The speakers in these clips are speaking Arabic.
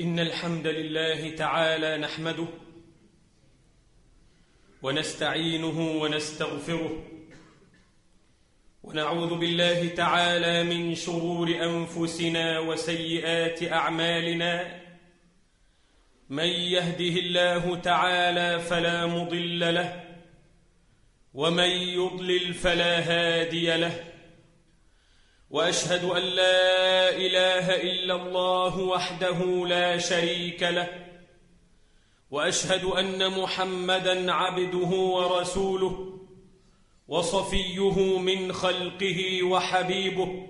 إن الحمد لله تعالى نحمده ونستعينه ونستغفره ونعوذ بالله تعالى من شرور أنفسنا وسيئات أعمالنا من يهده الله تعالى فلا مضل له ومن يضلل فلا هادي له وأشهد أن لا إله إلا الله وحده لا شريك له وأشهد أن محمدا عبده ورسوله وصفيه من خلقه وحبيبه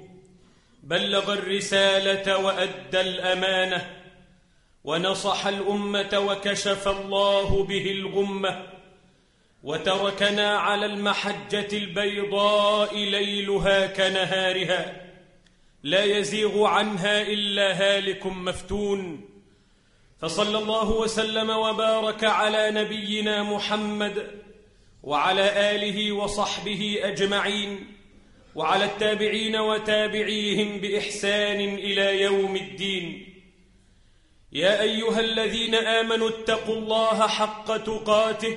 بلغ الرسالة وأدى الأمانة ونصح الأمة وكشف الله به الغمة. وتركنا على المحجة البيضاء ليلها كنهارها لا يزيغ عنها إلا هالك مفتون. فصلى الله وسلم وبارك على نبينا محمد وعلى آله وصحبه أجمعين وعلى التابعين وتابعيهم بإحسان إلى يوم الدين. يا أيها الذين آمنوا اتقوا الله حق تقاته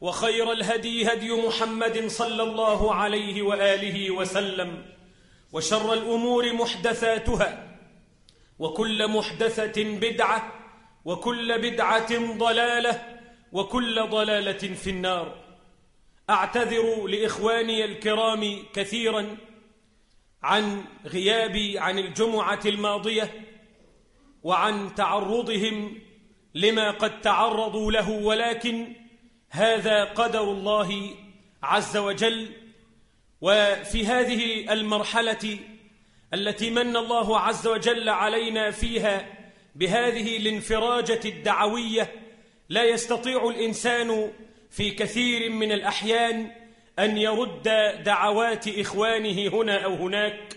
وخير الهدي هدي محمد صلى الله عليه وآله وسلم وشر الأمور محدثاتها وكل محدثة بدعة وكل بدعة ضلالة وكل ضلالة في النار. أعتذر لإخواني الكرام كثيرا عن غيابي عن الجمعة الماضية وعن تعرضهم لما قد تعرضوا له ولكن هذا قدر الله عز وجل. وفي هذه المرحلة التي من الله عز وجل علينا فيها بهذه الانفراجة الدعوية لا يستطيع الإنسان في كثير من الأحيان أن يرد دعوات إخوانه هنا أو هناك.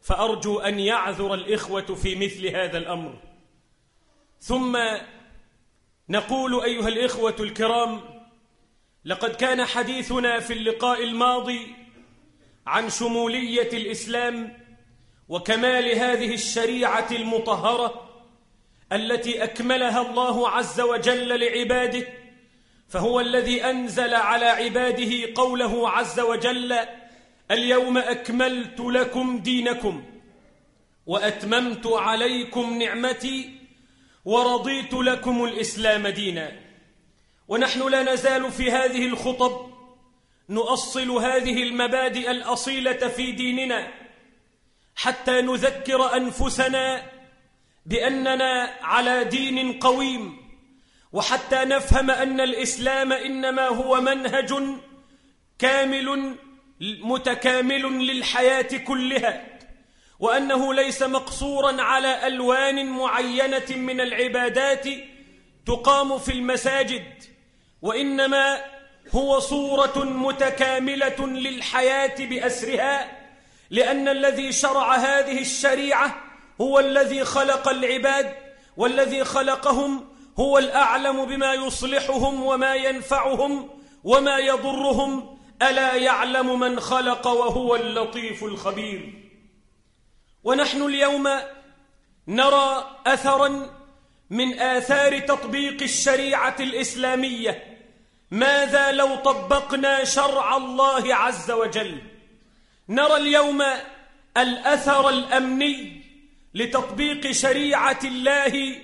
فأرجو أن يعذر الإخوة في مثل هذا الأمر. ثم نقول أيها الإخوة الكرام لقد كان حديثنا في اللقاء الماضي عن شمولية الإسلام وكمال هذه الشريعة المطهرة التي أكملها الله عز وجل لعباده فهو الذي أنزل على عباده قوله عز وجل اليوم أكملت لكم دينكم وأتممت عليكم نعمتي ورضيت لكم الإسلام ديناً. ونحن لا نزال في هذه الخطب نؤصل هذه المبادئ الأصيلة في ديننا حتى نذكر أنفسنا بأننا على دين قويم وحتى نفهم أن الإسلام إنما هو منهج كامل متكامل للحياة كلها وأنه ليس مقصورا على ألوان معينة من العبادات تقام في المساجد وإنما هو صورة متكاملة للحياة بأسرها لأن الذي شرع هذه الشريعة هو الذي خلق العباد والذي خلقهم هو الأعلم بما يصلحهم وما ينفعهم وما يضرهم. ألا يعلم من خلق وهو اللطيف الخبير؟ ونحن اليوم نرى أثرا من آثار تطبيق الشريعة الإسلامية. ماذا لو طبقنا شرع الله عز وجل؟ نرى اليوم الأثر الأمني لتطبيق شريعة الله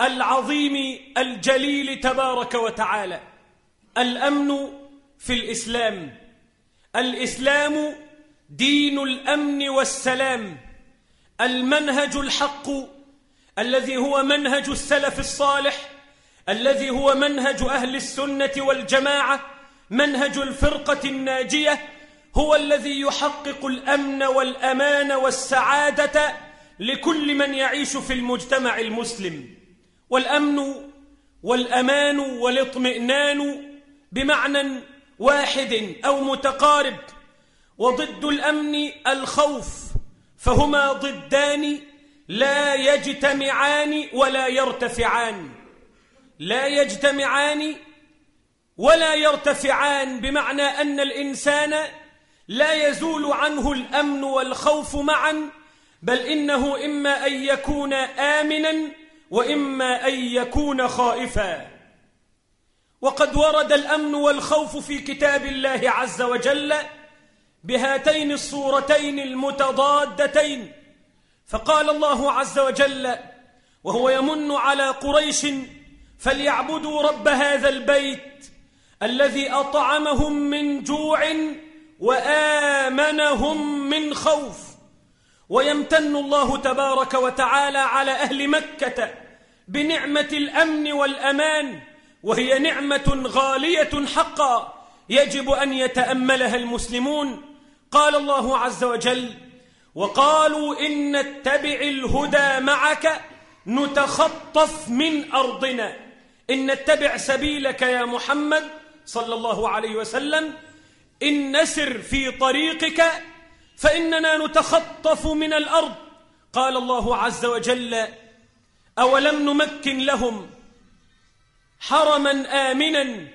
العظيم الجليل تبارك وتعالى. الأمن في الإسلام. الإسلام دين الأمن والسلام. المنهج الحق الذي هو منهج السلف الصالح الذي هو منهج أهل السنة والجماعة منهج الفرقة الناجية هو الذي يحقق الأمن والأمان والسعادة لكل من يعيش في المجتمع المسلم. والأمن والأمان والاطمئنان بمعنى واحد أو متقارب وضد الأمن الخوف فهما ضدان لا يجتمعان ولا يرتفعان. لا يجتمعان ولا يرتفعان بمعنى أن الإنسان لا يزول عنه الأمن والخوف معا بل إنه إما أن يكون آمنا وإما أن يكون خائفا. وقد ورد الأمن والخوف في كتاب الله عز وجل بهاتين الصورتين المتضادتين. فقال الله عز وجل وهو يمن على قريش فليعبدوا رب هذا البيت الذي أطعمهم من جوع وآمنهم من خوف. ويمتن الله تبارك وتعالى على أهل مكة بنعمة الأمن والأمان وهي نعمة غالية حقا يجب أن يتأملها المسلمون. قال الله عز وجل وقالوا إن نتبع الهدى معك نتخطف من أرضنا. إن نتبع سبيلك يا محمد صلى الله عليه وسلم إن نسر في طريقك فإننا نتخطف من الأرض. قال الله عز وجل أولم نمكن لهم حرما آمنا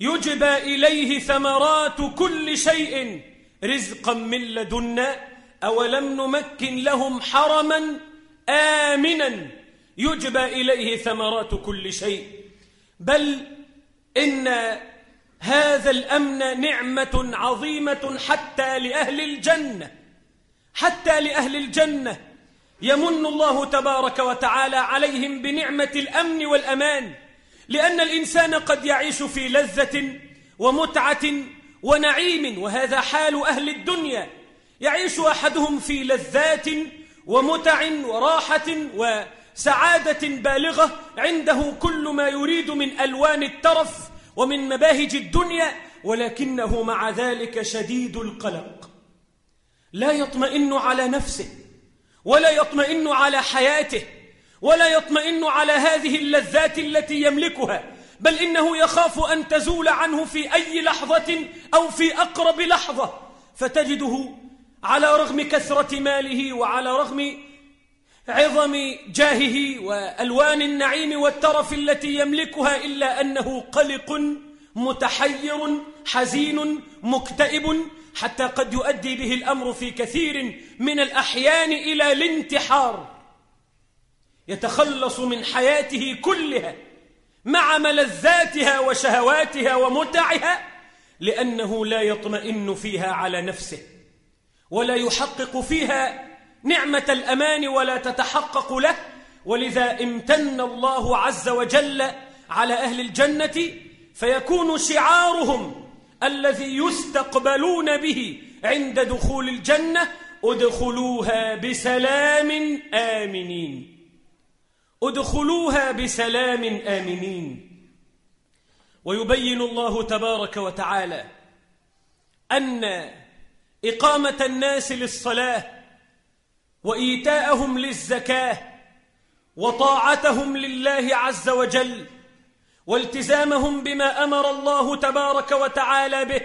يجبى إليه ثمرات كل شيء رزقا من لدنا. أولم نمكن لهم حرما آمنا يجبى إليه ثمرات كل شيء. بل إن هذا الأمن نعمة عظيمة حتى لأهل الجنة حتى لأهل الجنة. يمن الله تبارك وتعالى عليهم بنعمة الأمن والأمان لأن الإنسان قد يعيش في لذة ومتعة ونعيم وهذا حال أهل الدنيا. يعيش أحدهم في لذات ومتع وراحة وسعادة بالغة عنده كل ما يريد من ألوان الترف ومن مباهج الدنيا ولكنه مع ذلك شديد القلق. لا يطمئن على نفسه ولا يطمئن على حياته ولا يطمئن على هذه اللذات التي يملكها بل إنه يخاف أن تزول عنه في أي لحظة أو في أقرب لحظة. فتجده على رغم كثرة ماله وعلى رغم عظم جاهه وألوان النعيم والترف التي يملكها إلا أنه قلق متحير حزين مكتئب حتى قد يؤدي به الأمر في كثير من الأحيان إلى الانتحار. يتخلص من حياته كلها مع ملذاتها وشهواتها ومتعها لأنه لا يطمئن فيها على نفسه ولا يحقق فيها نعمة الأمان ولا تتحقق له ولذا امتن الله عز وجل على أهل الجنة فيكون شعارهم الذي يستقبلون به عند دخول الجنة ادخلوها بسلام آمنين. ادخلوها بسلام آمنين. ويبين الله تبارك وتعالى أن إقامة الناس للصلاة وإيتاءهم للزكاة وطاعتهم لله عز وجل والتزامهم بما أمر الله تبارك وتعالى به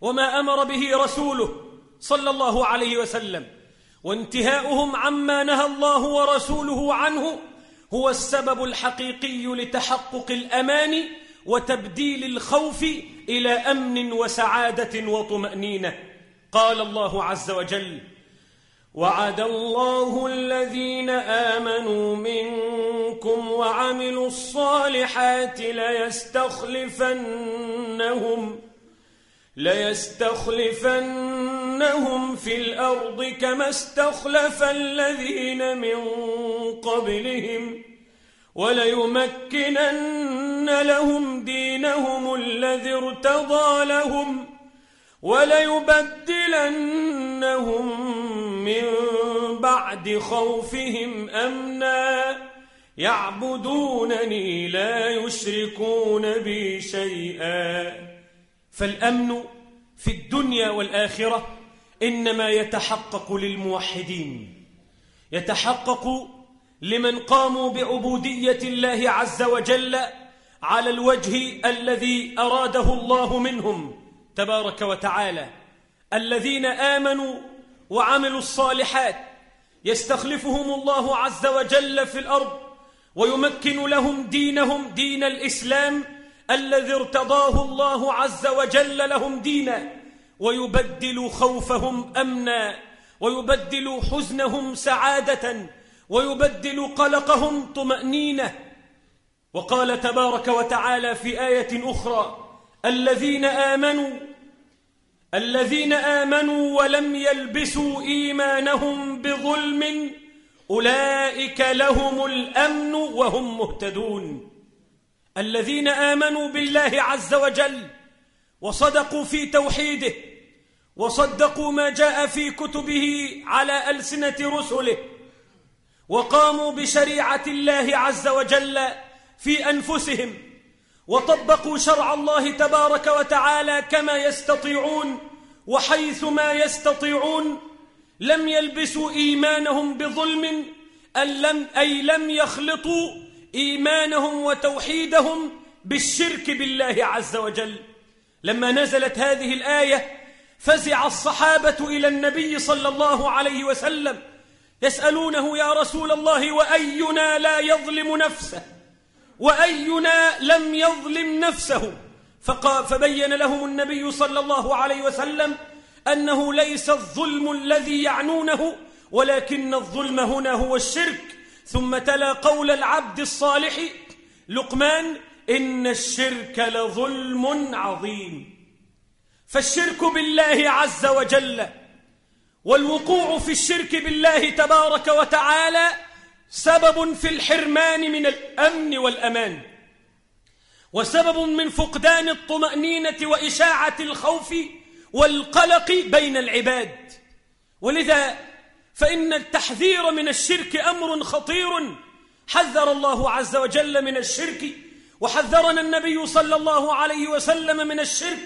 وما أمر به رسوله صلى الله عليه وسلم وانتهاؤهم عما نهى الله ورسوله عنه هو السبب الحقيقي لتحقق الأمان وتبديل الخوف إلى أمن وسعادة وطمأنينة. قال الله عز وجل وعد الله الذين آمنوا منكم وعملوا الصالحات ليستخلفنهم ليستخلفنهم في الأرض كما استخلف الذين من قبلهم وليمكنن لهم دينهم الذي ارتضى لهم وليبدلنهم من بعد خوفهم أمنا. يعبدونني لا يشركون بي شيئا. فالأمن في الدنيا والآخرة إنما يتحقق للموحدين. يتحقق لمن قاموا بعبودية الله عز وجل على الوجه الذي أراده الله منهم. تبارك وتعالى. الذين آمنوا وعملوا الصالحات يستخلفهم الله عز وجل في الأرض ويمكن لهم دينهم دين الإسلام الذي ارتضاه الله عز وجل لهم دينا ويبدل خوفهم أمنا ويبدل حزنهم سعادة ويبدل قلقهم طمأنينة. وقال تبارك وتعالى في آية أخرى الذين آمنوا الذين آمنوا ولم يلبسوا إيمانهم بظلم أولئك لهم الأمن وهم مهتدون. الذين آمنوا بالله عز وجل وصدقوا في توحيده وصدقوا ما جاء في كتبه على ألسنة رسله وقاموا بشريعة الله عز وجل في أنفسهم وطبقوا شرع الله تبارك وتعالى كما يستطيعون وحيث ما يستطيعون لم يلبسوا إيمانهم بظلم أي لم يخلطوا إيمانهم وتوحيدهم بالشرك بالله عز وجل. لما نزلت هذه الآية فزع الصحابة إلى النبي صلى الله عليه وسلم يسألونه يا رسول الله وأينا لا يظلم نفسه؟ وأينا لم يظلم نفسه. فبين لهم النبي صلى الله عليه وسلم أنه ليس الظلم الذي يعنونه ولكن الظلم هنا هو الشرك. ثم تلا قول العبد الصالح لقمان إن الشرك لظلم عظيم. فالشرك بالله عز وجل والوقوع في الشرك بالله تبارك وتعالى سبب في الحرمان من الأمن والأمان وسبب من فقدان الطمأنينة وإشاعة الخوف والقلق بين العباد. ولذا فإن التحذير من الشرك أمر خطير. حذر الله عز وجل من الشرك وحذرنا النبي صلى الله عليه وسلم من الشرك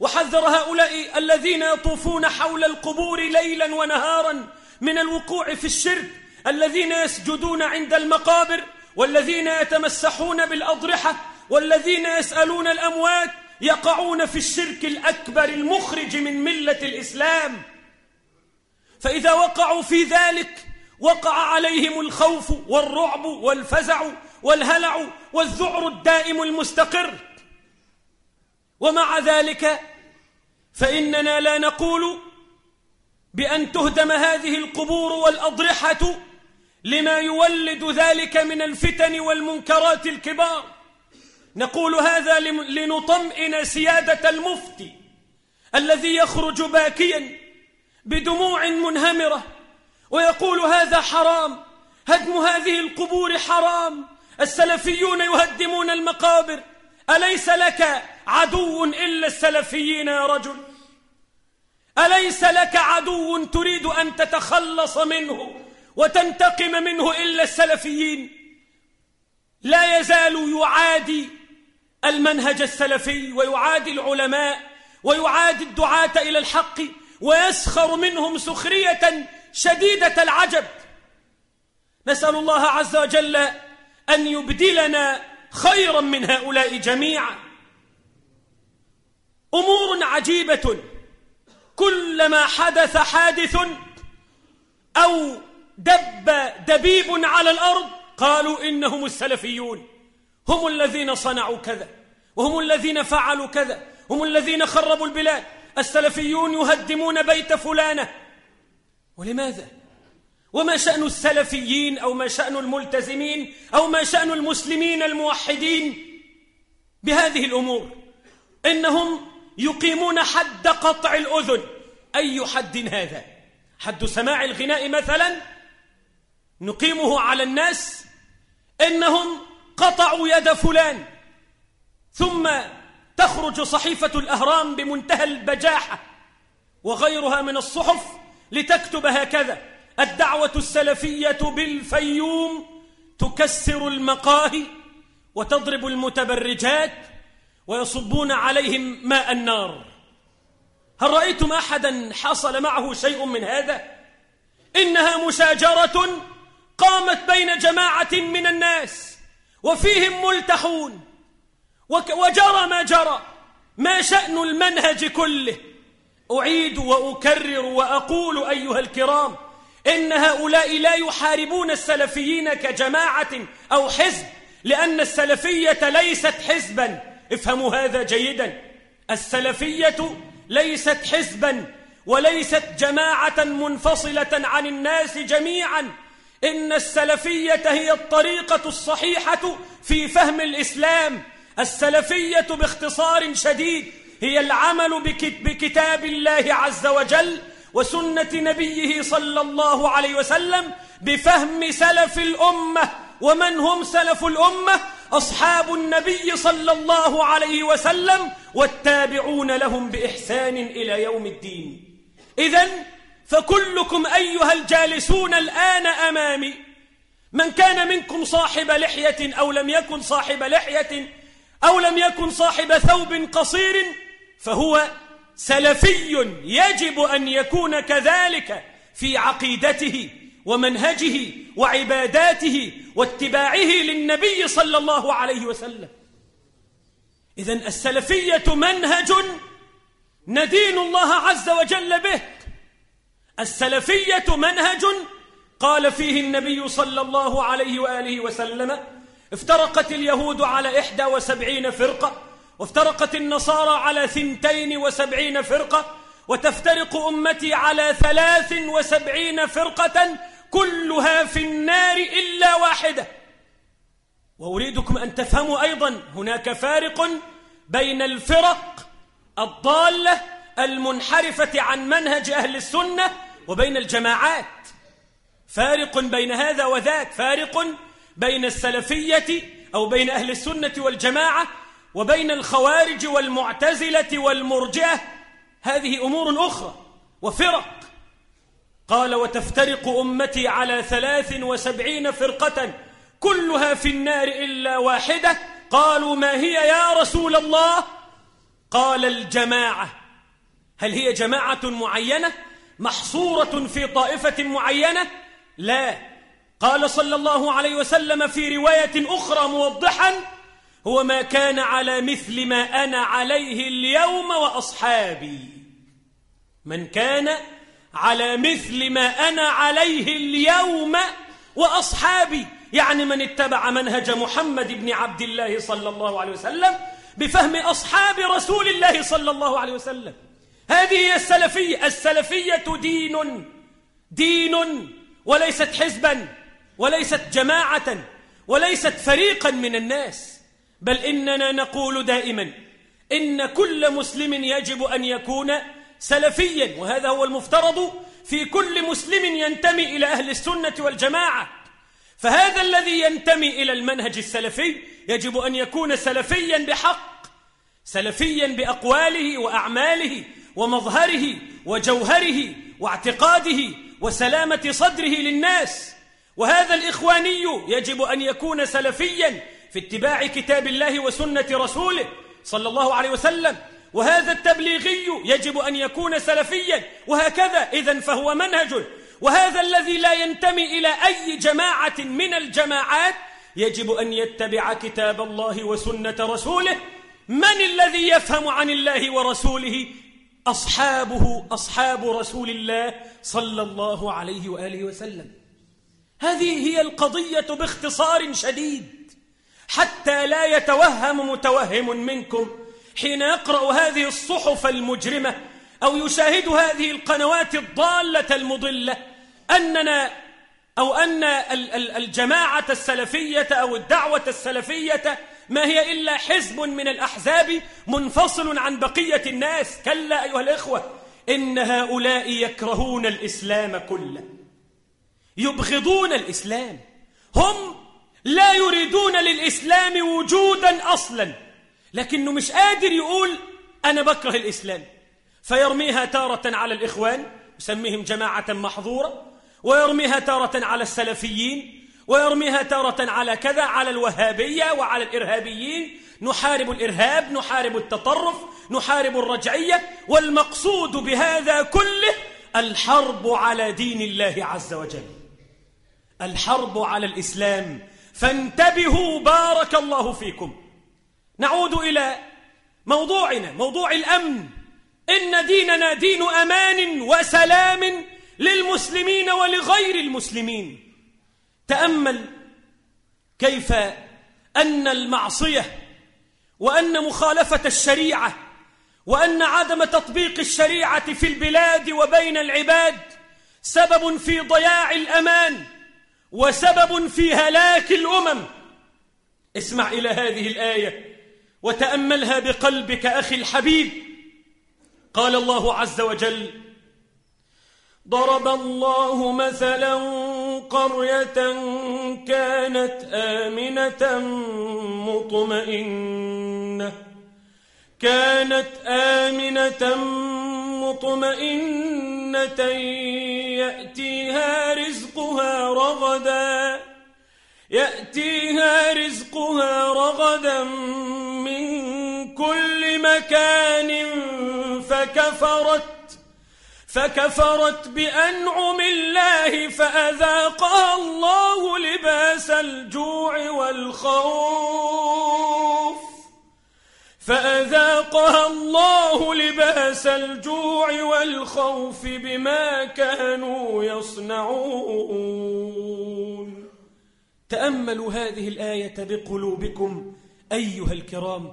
وحذر هؤلاء الذين يطوفون حول القبور ليلا ونهارا من الوقوع في الشرك الذين يسجدون عند المقابر والذين يتمسحون بالأضرحة والذين يسألون الأموات يقعون في الشرك الأكبر المخرج من ملة الإسلام. فإذا وقعوا في ذلك وقع عليهم الخوف والرعب والفزع والهلع والذعر الدائم المستقر. ومع ذلك فإننا لا نقول بأن تهدم هذه القبور والأضرحة لما يولد ذلك من الفتن والمنكرات الكبار. نقول هذا لنطمئن سيادة المفتي الذي يخرج باكيا بدموع منهمرة ويقول هذا حرام هدم هذه القبور حرام السلفيون يهدمون المقابر أليس لك عدو إلا السلفيين يا رجل؟ أليس لك عدو تريد أن تتخلص منه؟ وتنتقم منه إلا السلفيين. لا يزال يعادي المنهج السلفي ويعادي العلماء ويعادي الدعاة إلى الحق ويسخر منهم سخرية شديدة العجب. نسأل الله عز وجل أن يبدلنا خيرا من هؤلاء جميعا. أمور عجيبة. كلما حدث حادث أو دب دبيب على الأرض قالوا إنهم السلفيون. هم الذين صنعوا كذا وهم الذين فعلوا كذا هم الذين خربوا البلاد. السلفيون يهدمون بيت فلانة. ولماذا؟ وما شأن السلفيين أو ما شأن الملتزمين أو ما شأن المسلمين الموحدين بهذه الأمور؟ إنهم يقيمون حد قطع الأذن. أي حد هذا؟ حد سماع الغناء مثلا؟ نقيمه على الناس إنهم قطعوا يد فلان ثم تخرج صحيفة الأهرام بمنتهى البجاحة وغيرها من الصحف لتكتب هكذا الدعوة السلفية بالفيوم تكسر المقاهي وتضرب المتبرجات ويصبون عليهم ماء النار. هل رأيتم أحدا حصل معه شيء من هذا؟ إنها مشاجرة قامت بين جماعة من الناس وفيهم ملتحون. وجرى ما جرى ما شأن المنهج كله. أعيد وأكرر وأقول أيها الكرام إن هؤلاء لا يحاربون السلفيين كجماعة أو حزب لأن السلفية ليست حزبا. افهموا هذا جيدا. السلفية ليست حزبا وليست جماعة منفصلة عن الناس جميعا. إن السلفية هي الطريقة الصحيحة في فهم الإسلام. السلفية باختصار شديد هي العمل بكتاب الله عز وجل وسنة نبيه صلى الله عليه وسلم بفهم سلف الأمة. ومن هم سلف الأمة؟ أصحاب النبي صلى الله عليه وسلم والتابعون لهم بإحسان إلى يوم الدين. إذا فكلكم أيها الجالسون الآن أمامي. من كان منكم صاحب لحية أو لم يكن صاحب لحية أو لم يكن صاحب ثوب قصير فهو سلفي يجب أن يكون كذلك في عقيدته ومنهجه وعباداته واتباعه للنبي صلى الله عليه وسلم. إذا السلفية منهج ندين الله عز وجل به. السلفية منهج قال فيه النبي صلى الله عليه وآله وسلم افترقت اليهود على إحدى وسبعين فرقة وافترقت النصارى على ثنتين وسبعين فرقة وتفترق أمتي على ثلاث وسبعين فرقة كلها في النار إلا واحدة. وأريدكم أن تفهموا أيضا هناك فارق بين الفرق الضالة المنحرفة عن منهج أهل السنة وبين الجماعات. فارق بين هذا وذاك فارق بين السلفية أو بين أهل السنة والجماعة وبين الخوارج والمعتزلة والمرجئة. هذه أمور أخرى وفرق. قال وتفترق أمتي على ثلاث وسبعين فرقة كلها في النار إلا واحدة. قالوا ما هي يا رسول الله؟ قال الجماعة. هل هي جماعة معينة؟ محصورة في طائفة معينة؟ لا. قال صلى الله عليه وسلم في رواية أخرى موضحا هو ما كان على مثل ما أنا عليه اليوم وأصحابي. من كان على مثل ما أنا عليه اليوم وأصحابي. يعني من اتبع منهج محمد بن عبد الله صلى الله عليه وسلم بفهم أصحاب رسول الله صلى الله عليه وسلم. هذه هي السلفية السلفية دين. دين وليست حزبا وليست جماعة وليست فريقا من الناس. بل إننا نقول دائما إن كل مسلم يجب أن يكون سلفيا. وهذا هو المفترض في كل مسلم ينتمي إلى أهل السنة والجماعة. فهذا الذي ينتمي إلى المنهج السلفي يجب أن يكون سلفيا بحق سلفيا بأقواله وأعماله ومظهره وجوهره واعتقاده وسلامة صدره للناس. وهذا الإخواني يجب أن يكون سلفيا في اتباع كتاب الله وسنة رسوله صلى الله عليه وسلم. وهذا التبليغي يجب أن يكون سلفيا. وهكذا إذا فهو منهج. وهذا الذي لا ينتمي إلى أي جماعة من الجماعات يجب أن يتبع كتاب الله وسنة رسوله. من الذي يفهم عن الله ورسوله أصحابه أصحاب رسول الله صلى الله عليه وآله وسلم. هذه هي القضية باختصار شديد. حتى لا يتوهم متوهم منكم حين يقرأ هذه الصحف المجرمة أو يشاهد هذه القنوات الضالة المضلة أننا أو أن الجماعة السلفية أو الدعوة السلفية ما هي إلا حزب من الأحزاب منفصل عن بقية الناس. كلا أيها الإخوة إن هؤلاء يكرهون الإسلام كله. يبغضون الإسلام. هم لا يريدون للإسلام وجودا أصلا. لكنه مش قادر يقول أنا بكره الإسلام. فيرميها تارة على الإخوان يسميهم جماعة محظورة ويرميها تارة على السلفيين ويرميها تارة على كذا على الوهابية وعلى الإرهابيين. نحارب الإرهاب نحارب التطرف نحارب الرجعية. والمقصود بهذا كله الحرب على دين الله عز وجل. الحرب على الإسلام. فانتبهوا بارك الله فيكم. نعود إلى موضوعنا موضوع الأمن. إن ديننا دين أمان وسلام للمسلمين ولغير المسلمين. تأمل كيف أن المعصية وأن مخالفة الشريعة وأن عدم تطبيق الشريعة في البلاد وبين العباد سبب في ضياع الأمان وسبب في هلاك الأمم. اسمع إلى هذه الآية وتأملها بقلبك أخي الحبيب. قال الله عز وجل ضرب الله مثلا قرية كانت آمنة مطمئنة كانت آمنة مطمئنة يأتيها رزقها رغدا يأتيها رزقها رغدا من كل مكان فكفرت فكفرت بأنعم الله فأذاقها الله لباس الجوع والخوف. فأذاقها الله لباس الجوع والخوف بما كانوا يصنعون. تأملوا هذه الآية بقلوبكم أيها الكرام.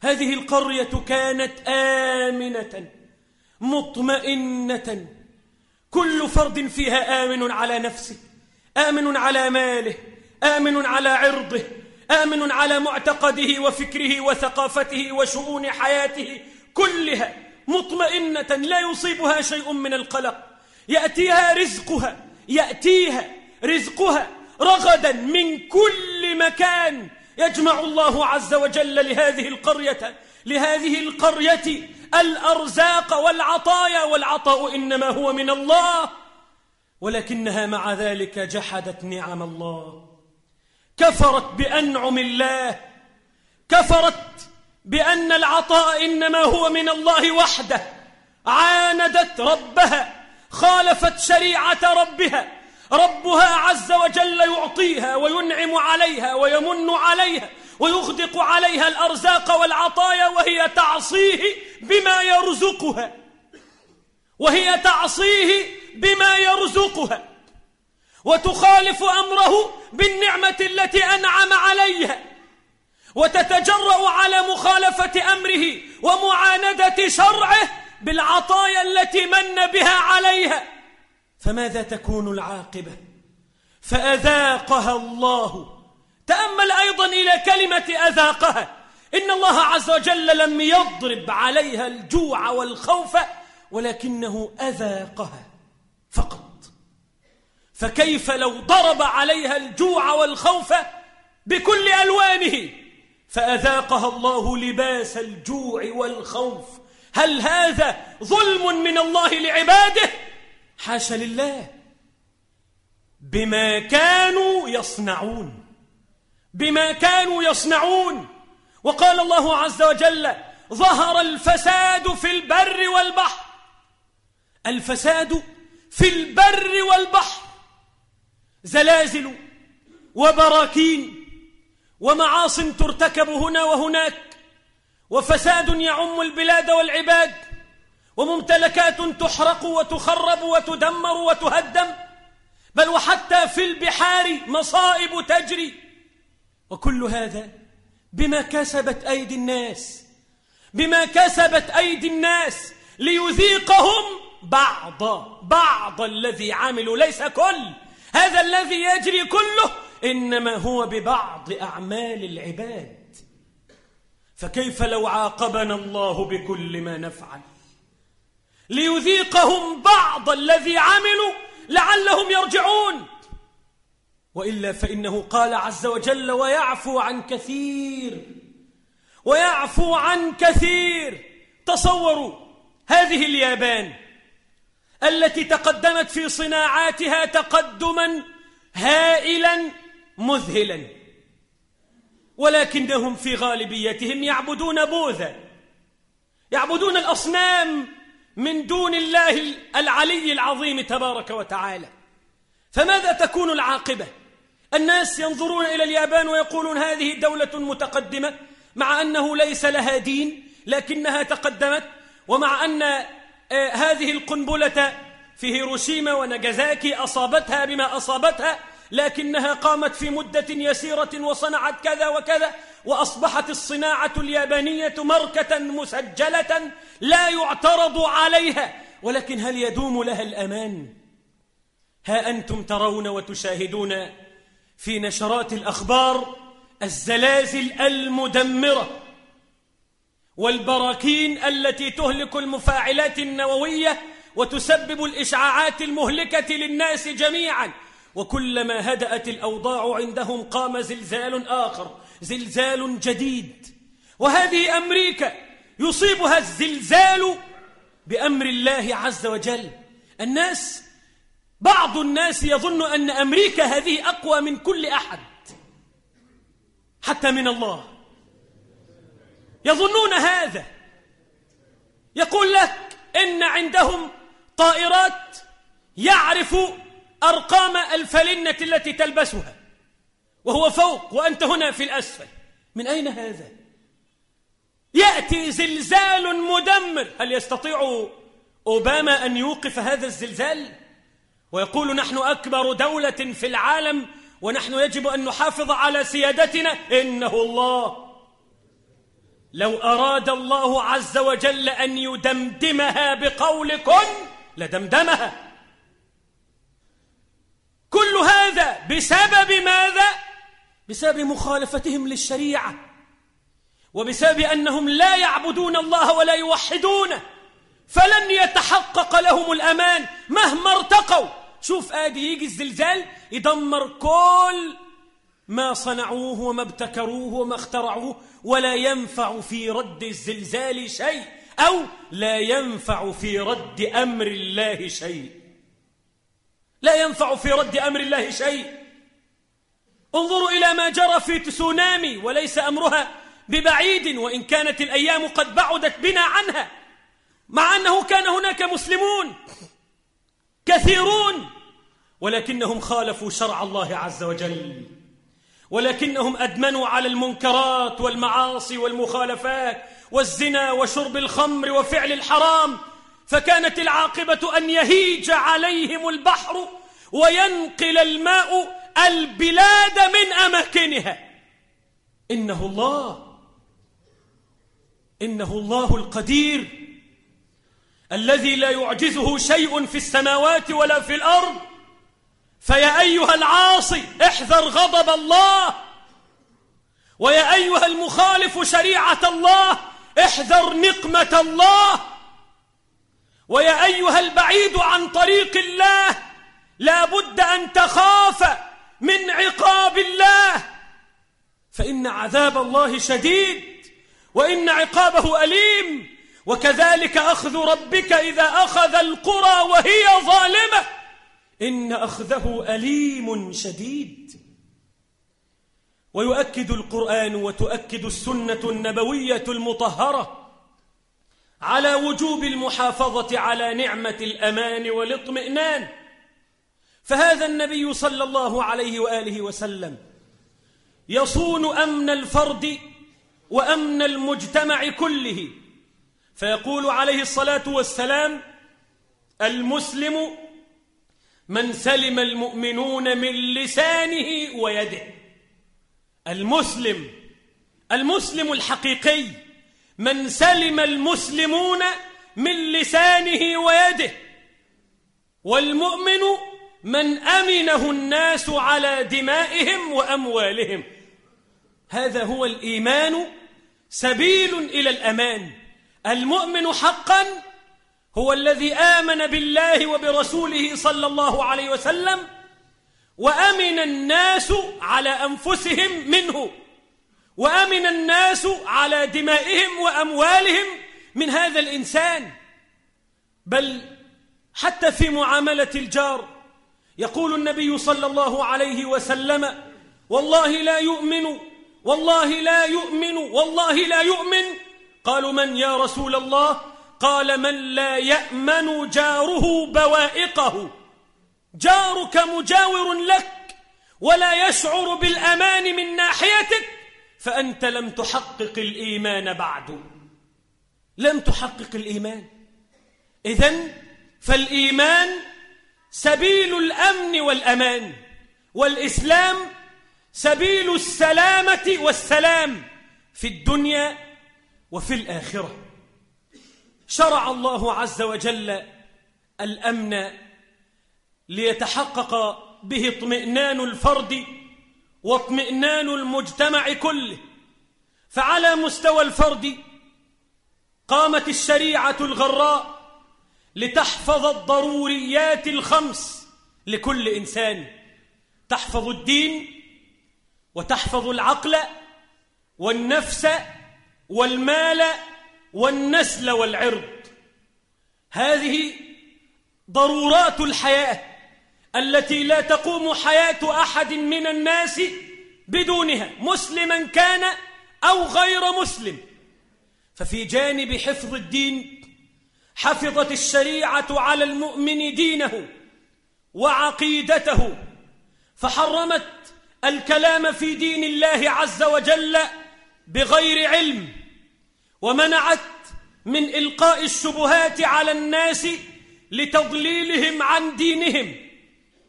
هذه القرية كانت آمنة. مطمئنة. كل فرد فيها آمن على نفسه آمن على ماله آمن على عرضه آمن على معتقده وفكره وثقافته وشؤون حياته كلها مطمئنة. لا يصيبها شيء من القلق. يأتيها رزقها يأتيها رزقها رغدا من كل مكان. يجمع الله عز وجل لهذه القرية لهذه القرية الأرزاق والعطايا والعطاء إنما هو من الله ولكنها مع ذلك جحدت نعم الله. كفرت بأنعم الله كفرت بأن العطاء إنما هو من الله وحده. عاندت ربها خالفت شريعة ربها. ربها عز وجل يعطيها وينعم عليها ويمن عليها. ويغدق عليها الأرزاق والعطايا وهي تعصيه بما يرزقها. وهي تعصيه بما يرزقها. وتخالف أمره بالنعمة التي أنعم عليها. وتتجرأ على مخالفة أمره ومعاندة شرعه بالعطايا التي من بها عليها. فماذا تكون العاقبة؟ فأذاقها الله. تأمل أيضا إلى كلمة أذاقها إن الله عز وجل لم يضرب عليها الجوع والخوف ولكنه أذاقها فقط. فكيف لو ضرب عليها الجوع والخوف بكل ألوانه؟ فأذاقها الله لباس الجوع والخوف. هل هذا ظلم من الله لعباده؟ حاشا لله. بما كانوا يصنعون. بما كانوا يصنعون. وقال الله عز وجل ظهر الفساد في البر والبحر. الفساد في البر والبحر. زلازل وبراكين ومعاص ترتكب هنا وهناك. وفساد يعم البلاد والعباد. وممتلكات تحرق وتخرب وتدمر وتهدم. بل وحتى في البحار مصائب تجري. وكل هذا بما كسبت أيدي الناس بما كسبت أيدي الناس ليذيقهم بعض بعض الذي عملوا ليس كل هذا الذي يجري كله إنما هو ببعض أعمال العباد. فكيف لو عاقبنا الله بكل ما نفعل؟ ليذيقهم بعض الذي عملوا لعلهم يرجعون. وإلا فإنه قال عز وجل ويعفو عن كثير ويعفو عن كثير تصوروا هذه اليابان التي تقدمت في صناعاتها تقدما هائلا مذهلا ولكنهم في غالبيتهم يعبدون بوذا يعبدون الأصنام من دون الله العلي العظيم تبارك وتعالى فماذا تكون العاقبة؟ الناس ينظرون إلى اليابان ويقولون هذه دولة متقدمة مع أنه ليس لها دين لكنها تقدمت ومع أن آه، هذه القنبلة في هيروشيما وناجازاكي أصابتها بما أصابتها لكنها قامت في مدة يسيرة وصنعت كذا وكذا وأصبحت الصناعة اليابانية ماركة مسجلة لا يعترض عليها ولكن هل يدوم لها الأمان؟ ها أنتم ترون وتشاهدون في نشرات الأخبار الزلازل المدمرة والبراكين التي تهلك المفاعلات النووية وتسبب الإشعاعات المهلكة للناس جميعا. وكلما هدأت الأوضاع عندهم قام زلزال آخر زلزال جديد. وهذه أمريكا يصيبها الزلزال بأمر الله عز وجل. الناس بعض الناس يظن أن أمريكا هذه أقوى من كل أحد. حتى من الله. يظنون هذا. يقول لك إن عندهم طائرات يعرف أرقام الفلنة التي تلبسها. وهو فوق وأنت هنا في الأسفل. من أين هذا؟ يأتي زلزال مدمر. هل يستطيع أوباما أن يوقف هذا الزلزال؟ ويقول نحن أكبر دولة في العالم ونحن يجب أن نحافظ على سيادتنا. إنه الله. لو أراد الله عز وجل أن يدمدمها بقول كن لدمدمها. كل هذا بسبب ماذا؟ بسبب مخالفتهم للشريعة. وبسبب أنهم لا يعبدون الله ولا يوحدونه. فلن يتحقق لهم الأمان مهما ارتقوا. شوف آدي يجي الزلزال يدمر كل ما صنعوه وما ابتكروه وما اخترعوه ولا ينفع في رد الزلزال شيء أو لا ينفع في رد أمر الله شيء. لا ينفع في رد أمر الله شيء. انظروا إلى ما جرى في تسونامي وليس أمرها ببعيد وإن كانت الأيام قد بعدت بنا عنها مع أنه كان هناك مسلمون. كثيرون ولكنهم خالفوا شرع الله عز وجل ولكنهم أدمنوا على المنكرات والمعاصي والمخالفات والزنا وشرب الخمر وفعل الحرام فكانت العاقبة أن يهيج عليهم البحر وينقل الماء البلاد من أماكنها. إنه الله إنه الله القدير. الذي لا يعجزه شيء في السماوات ولا في الأرض فيا أيها العاصي احذر غضب الله. ويا أيها المخالف شريعة الله احذر نقمة الله. ويا أيها البعيد عن طريق الله لا بد أن تخاف من عقاب الله. فإن عذاب الله شديد وإن عقابه أليم. وكذلك أخذ ربك إذا أخذ القرى وهي ظالمة. إن أخذه أليم شديد. ويؤكد القرآن وتؤكد السنة النبوية المطهرة على وجوب المحافظة على نعمة الأمان والاطمئنان. فهذا النبي صلى الله عليه وآله وسلم يصون أمن الفرد وأمن المجتمع كله فيقول عليه الصلاة والسلام المسلم من سلم المؤمنون من لسانه ويده. المسلم المسلم الحقيقي من سلم المسلمون من لسانه ويده. والمؤمن من أمنه الناس على دمائهم وأموالهم. هذا هو الإيمان سبيل إلى الأمان. المؤمن حقا هو الذي آمن بالله وبرسوله صلى الله عليه وسلم وأمن الناس على أنفسهم منه وأمن الناس على دمائهم وأموالهم من هذا الإنسان. بل حتى في معاملة الجار يقول النبي صلى الله عليه وسلم والله لا يؤمن والله لا يؤمن والله لا يؤمن قالوا من يا رسول الله؟ قال من لا يأمن جاره بوائقه. جارك مجاور لك ولا يشعر بالأمان من ناحيتك فأنت لم تحقق الإيمان بعد. لم تحقق الإيمان. إذن فالإيمان سبيل الأمن والأمان والإسلام سبيل السلامة والسلام في الدنيا وفي الآخرة شرع الله عز وجل الأمن ليتحقق به اطمئنان الفرد واطمئنان المجتمع كله. فعلى مستوى الفرد قامت الشريعة الغراء لتحفظ الضروريات الخمس لكل إنسان. تحفظ الدين وتحفظ العقل والنفس والمال والنسل والعرض. هذه ضرورات الحياة التي لا تقوم حياة أحد من الناس بدونها مسلما كان أو غير مسلم. ففي جانب حفظ الدين حفظت الشريعة على المؤمن دينه وعقيدته فحرمت الكلام في دين الله عز وجل بغير علم. ومنعت من إلقاء الشبهات على الناس لتضليلهم عن دينهم.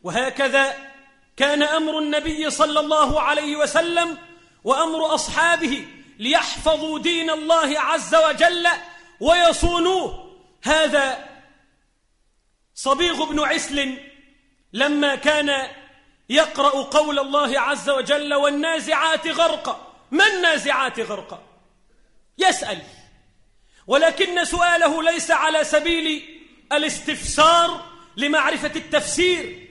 وهكذا كان أمر النبي صلى الله عليه وسلم وأمر أصحابه ليحفظوا دين الله عز وجل ويصونوه. هذا صبيغ بن عسل لما كان يقرأ قول الله عز وجل والنازعات غرقا. ما النازعات غرقا؟ يسأل. ولكن سؤاله ليس على سبيل الاستفسار لمعرفة التفسير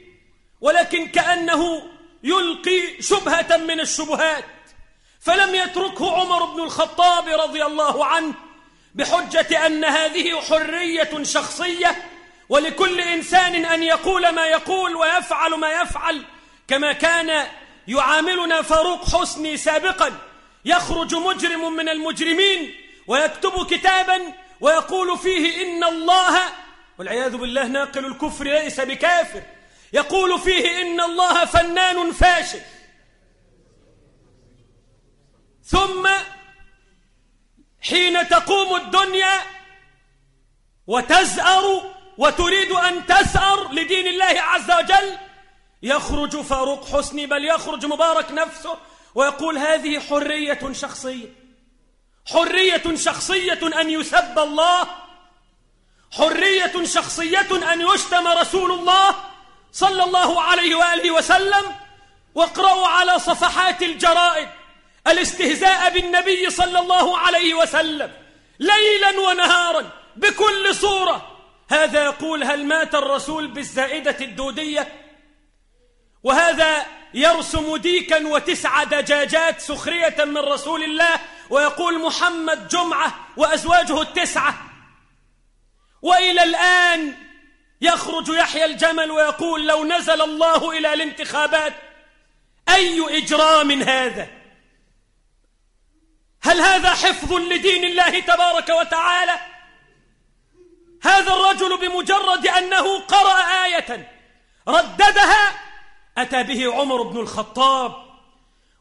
ولكن كأنه يلقي شبهة من الشبهات. فلم يتركه عمر بن الخطاب رضي الله عنه بحجة أن هذه حرية شخصية ولكل إنسان أن يقول ما يقول ويفعل ما يفعل كما كان يعاملنا فاروق حسني سابقا. يخرج مجرم من المجرمين ويكتب كتابا ويقول فيه إن الله والعياذ بالله ناقل الكفر ليس بكافر يقول فيه إن الله فنان فاشل. ثم حين تقوم الدنيا وتزأر وتريد أن تسأر لدين الله عز وجل يخرج فاروق حسني بل يخرج مبارك نفسه ويقول هذه حرية شخصية. حرية شخصية أن يسب الله. حرية شخصية أن يشتم رسول الله صلى الله عليه وآله وسلم. واقرأوا على صفحات الجرائد الاستهزاء بالنبي صلى الله عليه وسلم ليلا ونهارا بكل صورة. هذا يقول هل مات الرسول بالزائدة الدودية؟ وهذا يرسم ديكا وتسع دجاجات سخرية من رسول الله ويقول محمد جمعة وأزواجه التسعة. وإلى الآن يخرج يحيى الجمل ويقول لو نزل الله إلى الانتخابات أي إجرام هذا؟ هل هذا حفظ لدين الله تبارك وتعالى؟ هذا الرجل بمجرد أنه قرأ آية رددها أتى به عمر بن الخطاب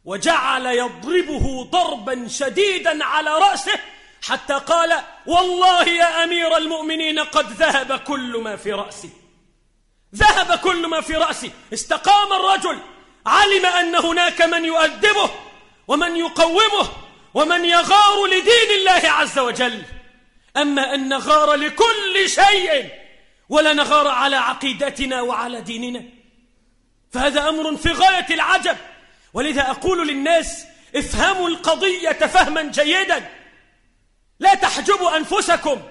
وجعل يضربه ضربا شديدا على رأسه حتى قال والله يا أمير المؤمنين قد ذهب كل ما في رأسي. ذهب كل ما في رأسي. استقام الرجل. علم أن هناك من يؤدبه ومن يقومه ومن يغار لدين الله عز وجل. أما أن نغار لكل شيء ولا نغار على عقيدتنا وعلى ديننا. فهذا أمر في غاية العجب. ولذا أقول للناس افهموا القضية فهما جيدا. لا تحجبوا أنفسكم.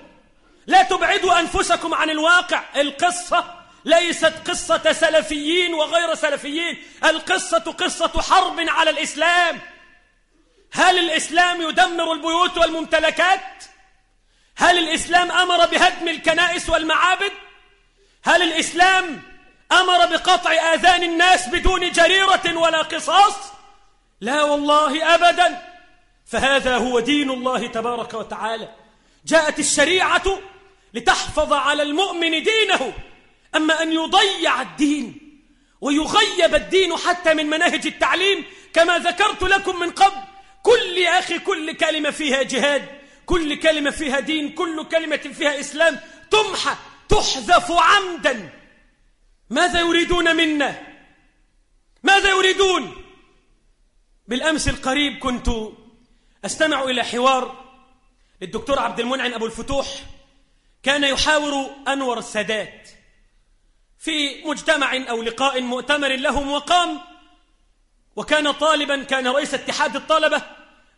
لا تبعدوا أنفسكم عن الواقع. القصة ليست قصة سلفيين وغير سلفيين. القصة قصة حرب على الإسلام. هل الإسلام يدمر البيوت والممتلكات؟ هل الإسلام أمر بهدم الكنائس والمعابد؟ هل الإسلام أمر بقطع آذان الناس بدون جريرة ولا قصاص؟ لا والله أبدا. فهذا هو دين الله تبارك وتعالى. جاءت الشريعة لتحفظ على المؤمن دينه. أما أن يضيع الدين ويغيب الدين حتى من مناهج التعليم كما ذكرت لكم من قبل. كل يا أخي كل كلمة فيها جهاد كل كلمة فيها دين كل كلمة فيها إسلام تمحى تحذف عمدا. ماذا يريدون منا؟ ماذا يريدون؟ بالأمس القريب كنت أستمع إلى حوار للدكتور عبد المنعم أبو الفتوح كان يحاور أنور السادات في مجتمع أو لقاء مؤتمر لهم وقام وكان طالبا كان رئيس اتحاد الطلبة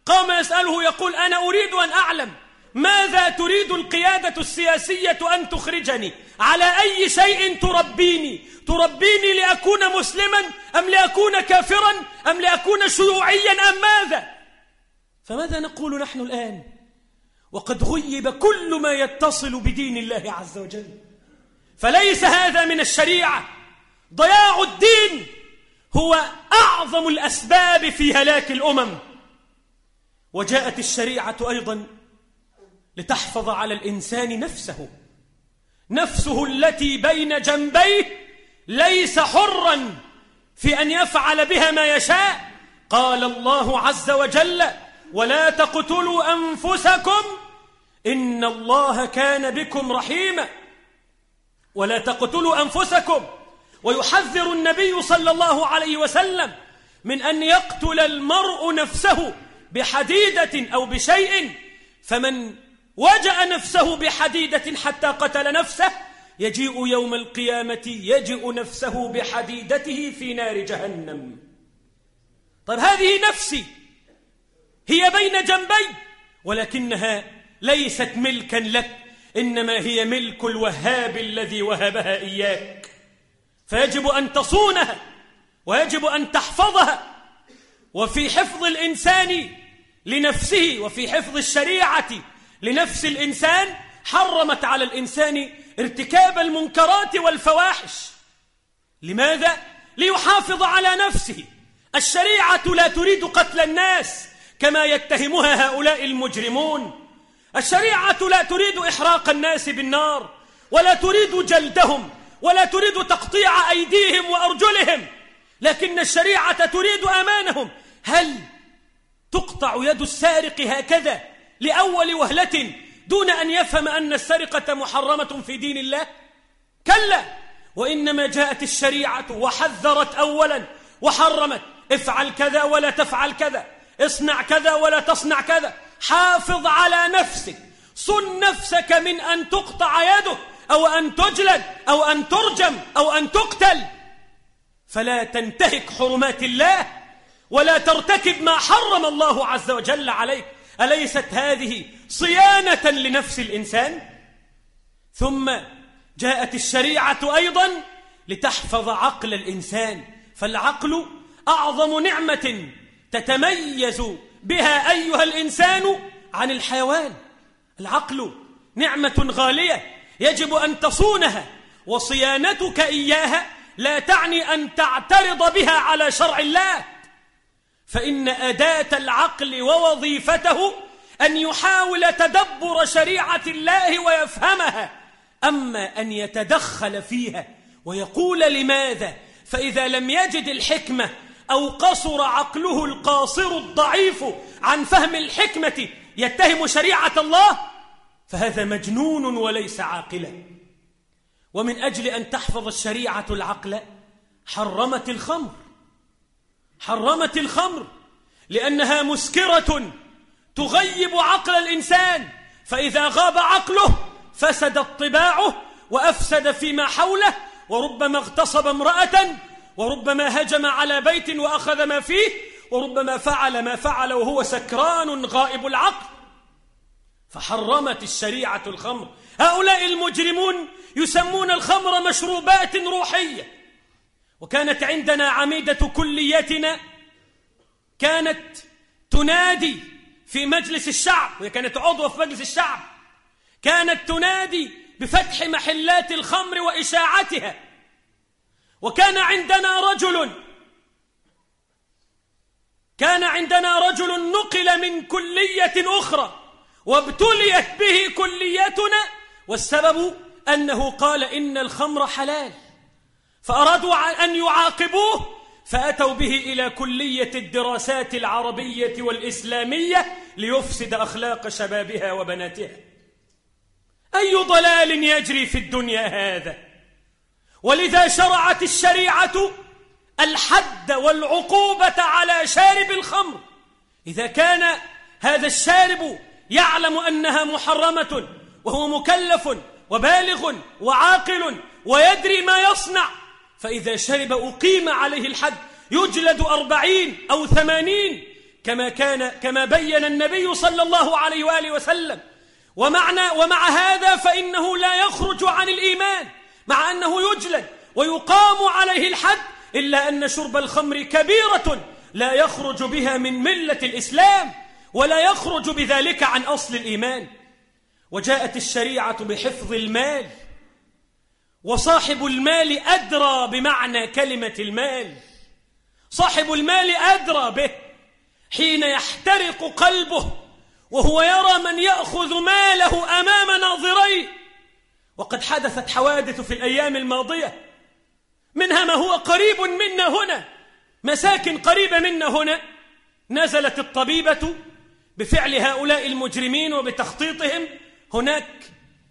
قام يسأله يقول أنا أريد أن أعلم ماذا تريد القيادة السياسية أن تخرجني؟ على أي شيء تربيني؟ تربيني لأكون مسلما أم لأكون كافرا أم لأكون شيوعيا أم ماذا؟ فماذا نقول نحن الآن؟ وقد غيب كل ما يتصل بدين الله عز وجل. فليس هذا من الشريعة. ضياع الدين هو أعظم الأسباب في هلاك الأمم. وجاءت الشريعة أيضا لتحفظ على الإنسان نفسه. نفسه التي بين جنبيه ليس حرا في أن يفعل بها ما يشاء. قال الله عز وجل ولا تقتلوا أنفسكم إن الله كان بكم رحيما ولا تقتلوا أنفسكم. ويحذر النبي صلى الله عليه وسلم من أن يقتل المرء نفسه بحديدة أو بشيء. فمن وجأ نفسه بحديدة حتى قتل نفسه يجيء يوم القيامة يجئ نفسه بحديدته في نار جهنم. طيب هذه نفسي هي بين جنبي ولكنها ليست ملكا لك إنما هي ملك الوهاب الذي وهبها إياك. فيجب أن تصونها ويجب أن تحفظها. وفي حفظ الإنسان لنفسه وفي حفظ الشريعة لنفس الإنسان حرمت على الإنسان ارتكاب المنكرات والفواحش. لماذا؟ ليحافظ على نفسه. الشريعة لا تريد قتل الناس كما يتهمها هؤلاء المجرمون. الشريعة لا تريد إحراق الناس بالنار ولا تريد جلدهم ولا تريد تقطيع أيديهم وأرجلهم. لكن الشريعة تريد أمانهم. هل تقطع يد السارق هكذا لأول وهلة دون أن يفهم أن السرقة محرمة في دين الله؟ كلا! وإنما جاءت الشريعة وحذرت أولا وحرمت افعل كذا ولا تفعل كذا اصنع كذا ولا تصنع كذا حافظ على نفسك صن نفسك من أن تقطع يدك أو أن تجلد أو أن ترجم أو أن تقتل. فلا تنتهك حرمات الله ولا ترتكب ما حرم الله عز وجل عليك. أليست هذه صيانة لنفس الإنسان؟ ثم جاءت الشريعة أيضا لتحفظ عقل الإنسان فالعقل أعظم نعمة تتميز بها أيها الإنسان عن الحيوان. العقل نعمة غالية يجب أن تصونها وصيانتك إياها لا تعني أن تعترض بها على شرع الله. فإن أداة العقل ووظيفته أن يحاول تدبر شريعة الله ويفهمها أما أن يتدخل فيها ويقول لماذا؟ فإذا لم يجد الحكمة أو قصر عقله القاصر الضعيف عن فهم الحكمة يتهم شريعة الله فهذا مجنون وليس عاقلا. ومن أجل أن تحفظ الشريعة العقل حرمت الخمر. حرمت الخمر لأنها مسكرة تغيب عقل الإنسان فإذا غاب عقله فسدت طباعه وأفسد فيما حوله وربما اغتصب امرأة وربما هجم على بيت وأخذ ما فيه وربما فعل ما فعل وهو سكران غائب العقل. فحرمت الشريعة الخمر. هؤلاء المجرمون يسمون الخمر مشروبات روحية. وكانت عندنا عميدة كليتنا كانت تنادي في مجلس الشعب وهي كانت عضوة في مجلس الشعب. كانت تنادي بفتح محلات الخمر وإشاعتها. وكان عندنا رجل كان عندنا رجل نقل من كلية أخرى وابتليت به كليتنا والسبب أنه قال إن الخمر حلال. فأرادوا أن يعاقبوه فأتوا به إلى كلية الدراسات العربية والإسلامية ليفسد أخلاق شبابها وبناتها. أي ضلال يجري في الدنيا هذا؟ ولذا شرعت الشريعة الحد والعقوبة على شارب الخمر. إذا كان هذا الشارب يعلم أنها محرمة وهو مكلف وبالغ وعاقل ويدري ما يصنع فإذا شرب أقيم عليه الحد يجلد أربعين أو ثمانين كما كان كما بين النبي صلى الله عليه وآله وسلم. ومعنى ومع هذا فإنه لا يخرج عن الإيمان مع أنه يجلد ويقام عليه الحد إلا أن شرب الخمر كبيرة لا يخرج بها من ملة الإسلام ولا يخرج بذلك عن أصل الإيمان. وجاءت الشريعة بحفظ المال. وصاحب المال أدرى بمعنى كلمة المال. صاحب المال أدرى به حين يحترق قلبه وهو يرى من يأخذ ماله أمام ناظريه. وقد حدثت حوادث في الأيام الماضية. منها ما هو قريب منا هنا مساكن قريبة منا هنا. نزلت الطبيبة بفعل هؤلاء المجرمين وبتخطيطهم. هناك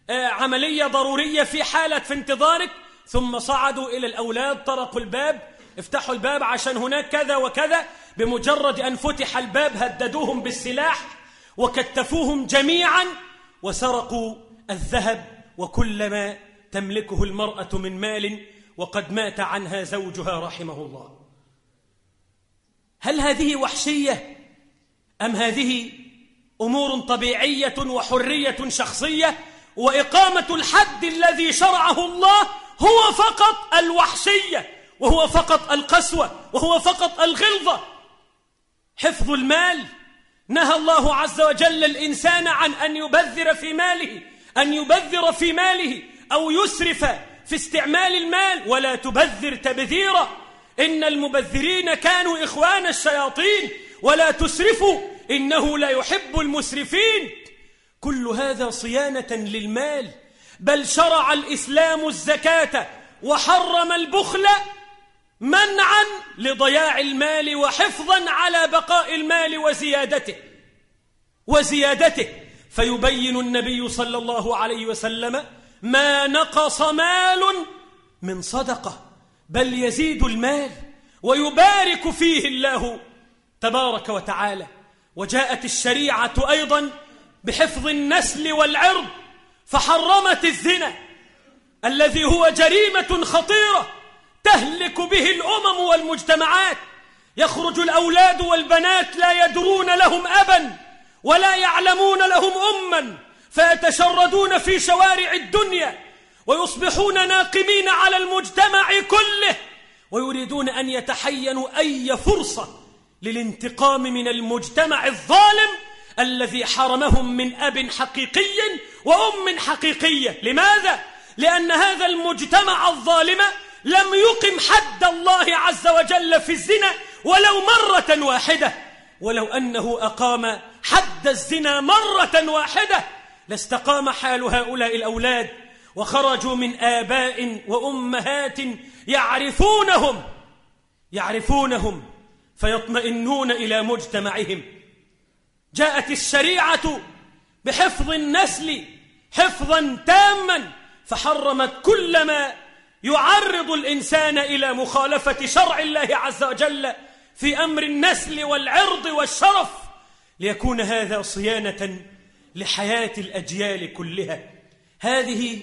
عملية ضرورية في حالة في انتظارك. ثم صعدوا إلى الأولاد طرقوا الباب افتحوا الباب عشان هناك كذا وكذا. بمجرد أن فتح الباب هددوهم بالسلاح وكتفوهم جميعا وسرقوا الذهب. وكل ما تملكه المرأة من مال وقد مات عنها زوجها رحمه الله. هل هذه وحشية أم هذه أمور طبيعية وحرية شخصية؟ وإقامة الحد الذي شرعه الله هو فقط الوحشية وهو فقط القسوة وهو فقط الغلظة. حفظ المال. نهى الله عز وجل الإنسان عن أن يبذر في ماله أن يبذر في ماله أو يسرف في استعمال المال ولا تبذر تبذيرا. إن المبذرين كانوا إخوان الشياطين ولا تسرفوا إنه لا يحب المسرفين. كل هذا صيانة للمال بل شرع الإسلام الزكاة وحرم البخل منعا لضياع المال وحفظا على بقاء المال وزيادته وزيادته. فيبين النبي صلى الله عليه وسلم ما نقص مال من صدقة بل يزيد المال ويبارك فيه الله تبارك وتعالى. وجاءت الشريعة أيضا بحفظ النسل والعرض فحرمت الزنا الذي هو جريمة خطيرة تهلك به الأمم والمجتمعات. يخرج الأولاد والبنات لا يدرون لهم أبا ولا يعلمون لهم أما فيتشردون في شوارع الدنيا ويصبحون ناقمين على المجتمع كله ويريدون أن يتحينوا أي فرصة للانتقام من المجتمع الظالم الذي حرمهم من أب حقيقي وأم حقيقية. لماذا؟ لأن هذا المجتمع الظالم لم يقم حد الله عز وجل في الزنا ولو مرة واحدة. ولو أنه أقام حد الزنا مرة واحدة لاستقام حال هؤلاء الأولاد وخرجوا من آباء وأمهات يعرفونهم يعرفونهم فيطمئنون إلى مجتمعهم. جاءت الشريعة بحفظ النسل حفظا تاما فحرمت كل ما يعرض الإنسان إلى مخالفة شرع الله عز وجل في أمر النسل والعرض والشرف ليكون هذا صيانة لحياة الأجيال كلها. هذه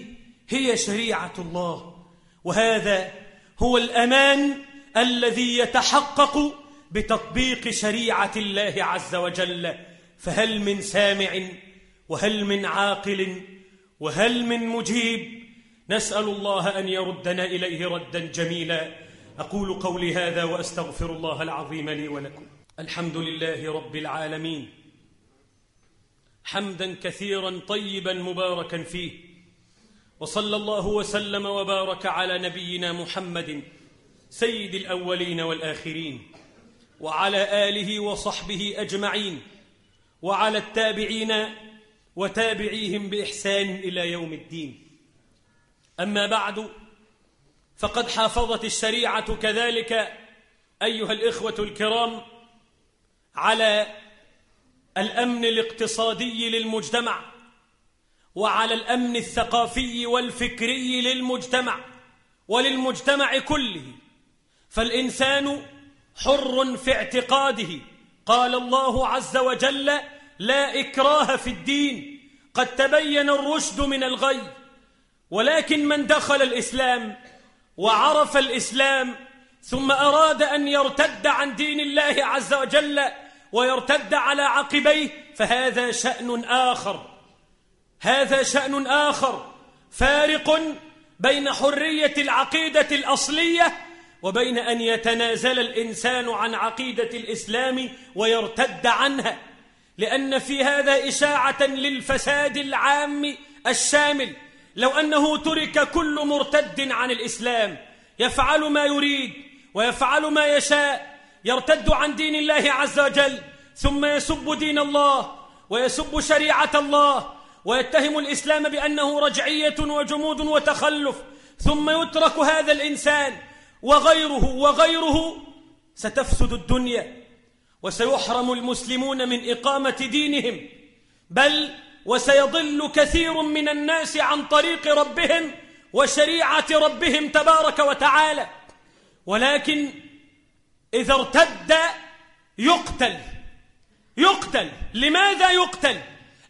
هي شريعة الله وهذا هو الأمان الذي يتحقق بتطبيق شريعة الله عز وجل. فهل من سامع وهل من عاقل وهل من مجيب؟ نسأل الله أن يردنا إليه ردا جميلا. أقول قولي هذا وأستغفر الله العظيم لي ولكم. الحمد لله رب العالمين. حمدا كثيرا طيبا مباركا فيه. وصلى الله وسلم وبارك على نبينا محمد سيد الأولين والآخرين. وعلى آله وصحبه أجمعين. وعلى التابعين وتابعيهم بإحسان إلى يوم الدين. أما بعد فقد حافظت الشريعة كذلك أيها الإخوة الكرام على الأمن الاقتصادي للمجتمع وعلى الأمن الثقافي والفكري للمجتمع وللمجتمع كله. فالإنسان حر في اعتقاده. قال الله عز وجل لا إكراه في الدين. قد تبين الرشد من الغي. ولكن من دخل الإسلام وعرف الإسلام ثم أراد أن يرتد عن دين الله عز وجل ويرتد على عقبيه فهذا شأن آخر. هذا شأن آخر. فارق بين حرية العقيدة الأصلية وبين أن يتنازل الإنسان عن عقيدة الإسلام ويرتد عنها. لأن في هذا إشاعة للفساد العام الشامل. لو أنه ترك كل مرتد عن الإسلام يفعل ما يريد ويفعل ما يشاء يرتد عن دين الله عز وجل ثم يسب دين الله ويسب شريعة الله ويتهم الإسلام بأنه رجعية وجمود وتخلف ثم يترك هذا الإنسان وغيره وغيره ستفسد الدنيا. وسيحرم المسلمون من إقامة دينهم بل وسيضل كثير من الناس عن طريق ربهم وشريعة ربهم تبارك وتعالى. ولكن إذا ارتد يقتل. يقتل. لماذا يقتل؟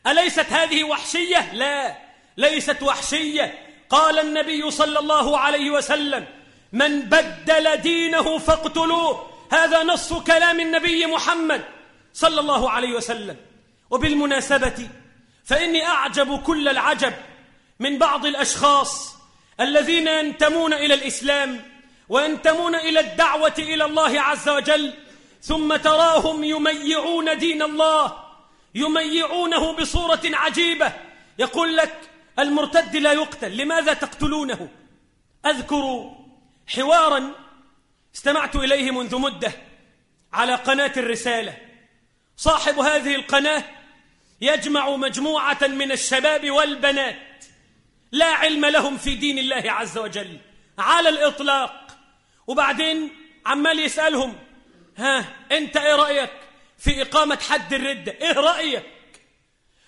أليست هذه وحشية؟ لا. ليست وحشية. قال النبي صلى الله عليه وسلم من بدل دينه فاقتلوه. هذا نص كلام النبي محمد صلى الله عليه وسلم. وبالمناسبة فإني أعجب كل العجب من بعض الأشخاص الذين ينتمون إلى الإسلام وينتمون إلى الدعوة إلى الله عز وجل ثم تراهم يميعون دين الله يميعونه بصورة عجيبة. يقول لك المرتد لا يقتل لماذا تقتلونه؟ أذكر حوارا استمعت إليه منذ مدة على قناة الرسالة. صاحب هذه القناة يجمع مجموعة من الشباب والبنات لا علم لهم في دين الله عز وجل على الإطلاق. وبعدين عمال يسألهم ها أنت إيه رأيك في إقامة حد الردة؟ إيه رأيك؟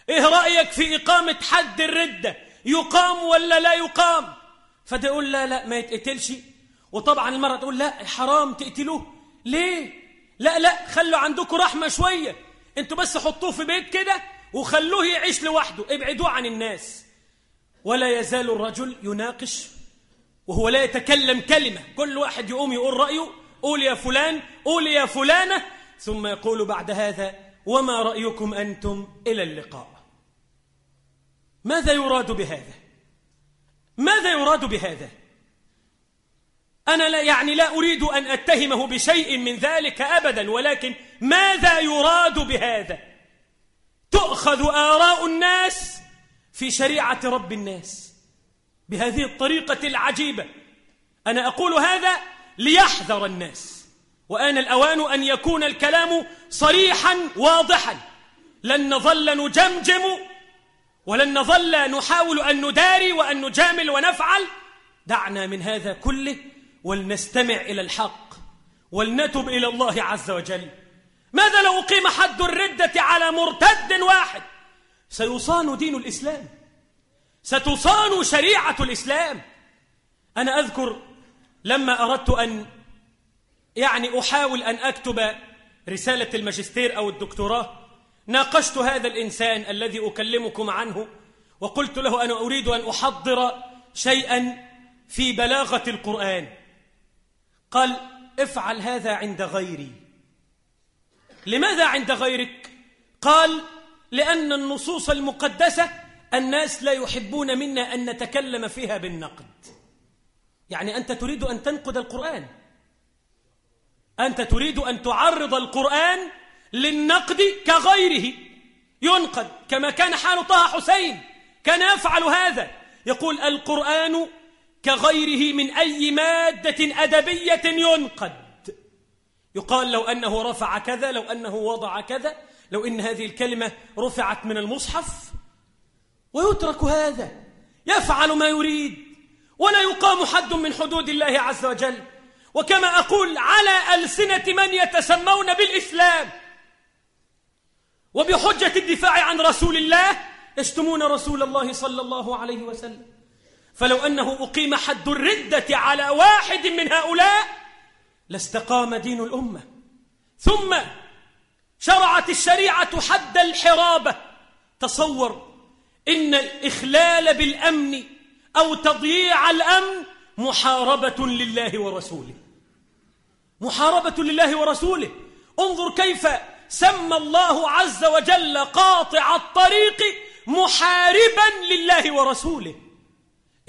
إيه رأيك في إقامة حد الردة؟ يقام ولا لا يقام؟ فده يقول لا لا ما يتقتلش. وطبعا المرة تقول لا حرام تقتلوه. ليه؟ لا لا خلوا عندكم رحمة شوية. أنتوا بس حطوه في بيت كده وخلوه يعيش لوحده. ابعدوه عن الناس. ولا يزال الرجل يناقش وهو لا يتكلم كلمة. كل واحد يقوم يقول رأيه. قول يا فلان قول يا فلانة. ثم يقول بعد هذا وما رأيكم أنتم إلى اللقاء؟ ماذا يراد بهذا؟ ماذا يراد بهذا؟ أنا لا يعني لا أريد أن أتهمه بشيء من ذلك أبدا ولكن ماذا يراد بهذا؟ تؤخذ آراء الناس في شريعة رب الناس بهذه الطريقة العجيبة. أنا أقول هذا ليحذر الناس وآن الأوان أن يكون الكلام صريحا واضحا. لن نظل نجمجم ولن نظل نحاول أن نداري وأن نجامل ونفعل. دعنا من هذا كله ولنستمع إلى الحق ولنتب إلى الله عز وجل. ماذا لو أقيم حد الردة على مرتد واحد؟ سيصان دين الإسلام. ستصان شريعة الإسلام. أنا أذكر لما أردت أن يعني أحاول أن أكتب رسالة الماجستير أو الدكتوراه ناقشت هذا الإنسان الذي أكلمكم عنه وقلت له أنا أريد أن أحضر شيئا في بلاغة القرآن. قال افعل هذا عند غيري. لماذا عند غيرك؟ قال لأن النصوص المقدسة الناس لا يحبون منا أن نتكلم فيها بالنقد. يعني أنت تريد أن تنقد القرآن. أنت تريد أن تعرض القرآن للنقد كغيره. ينقد كما كان حال طه حسين. كان يفعل هذا. يقول القرآن كغيره من أي مادة أدبية ينقد. يقال لو أنه رفع كذا لو أنه وضع كذا لو إن هذه الكلمة رفعت من المصحف. ويترك هذا. يفعل ما يريد. ولا يقام حد من حدود الله عز وجل. وكما أقول على ألسنة من يتسمون بالإسلام. وبحجة الدفاع عن رسول الله يشتمون رسول الله صلى الله عليه وسلم. فلو أنه أقيم حد الردة على واحد من هؤلاء لاستقام دين الأمة. ثم شرعت الشريعة حد الحرابة تصور إن الإخلال بالأمن أو تضييع الأمن محاربة لله ورسوله. محاربة لله ورسوله. انظر كيف سمى الله عز وجل قاطع الطريق محاربا لله ورسوله.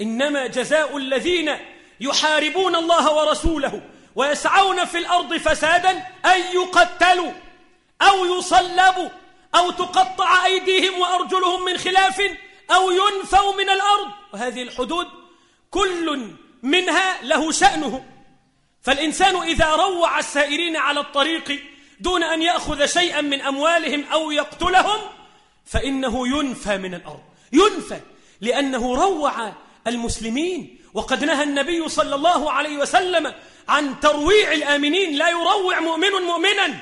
إنما جزاء الذين يحاربون الله ورسوله ويسعون في الأرض فسادا أن يقتلوا أو يصلبوا أو تقطع أيديهم وأرجلهم من خلاف أو ينفوا من الأرض. وهذه الحدود كل منها له شأنه. فالإنسان إذا روع السائرين على الطريق دون أن يأخذ شيئا من أموالهم أو يقتلهم فإنه ينفى من الأرض. ينفى لأنه روع المسلمين. وقد نهى النبي صلى الله عليه وسلم عن ترويع الآمنين لا يروع مؤمن مؤمنا.